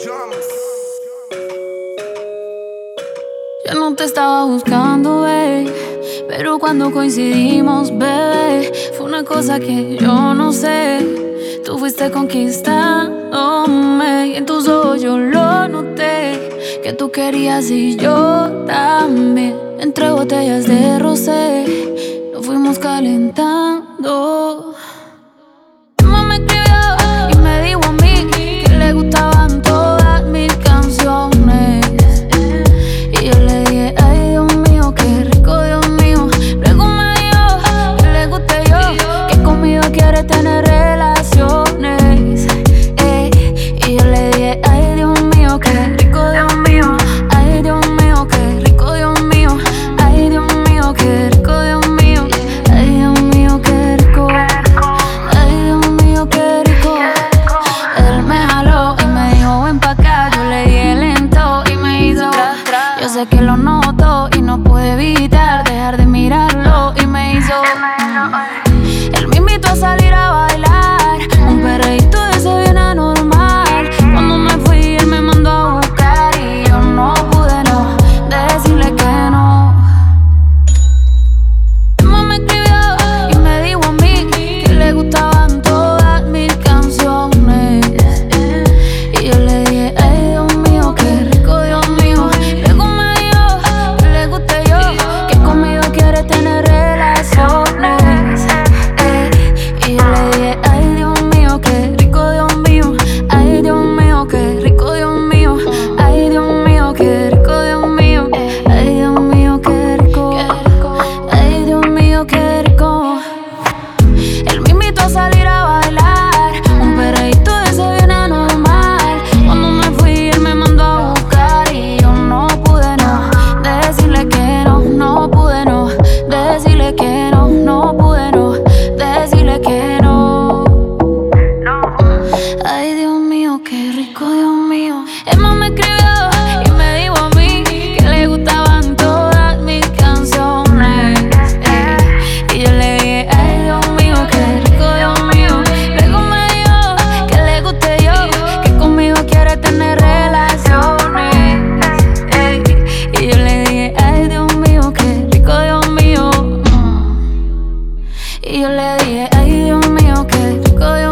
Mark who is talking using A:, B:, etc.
A: Yo no te estaba buscando, babe, pero cuando coincidimos, bebé, fue una cosa que yo no sé. Tú fuiste conquistándome y en tus ojos yo lo noté, que tú querías y yo también. Entre botellas de rosé, nos fuimos calentando. Yo le di el lento y me hizo. Yo sé que lo no Ay, Dios mío, qué rico Dios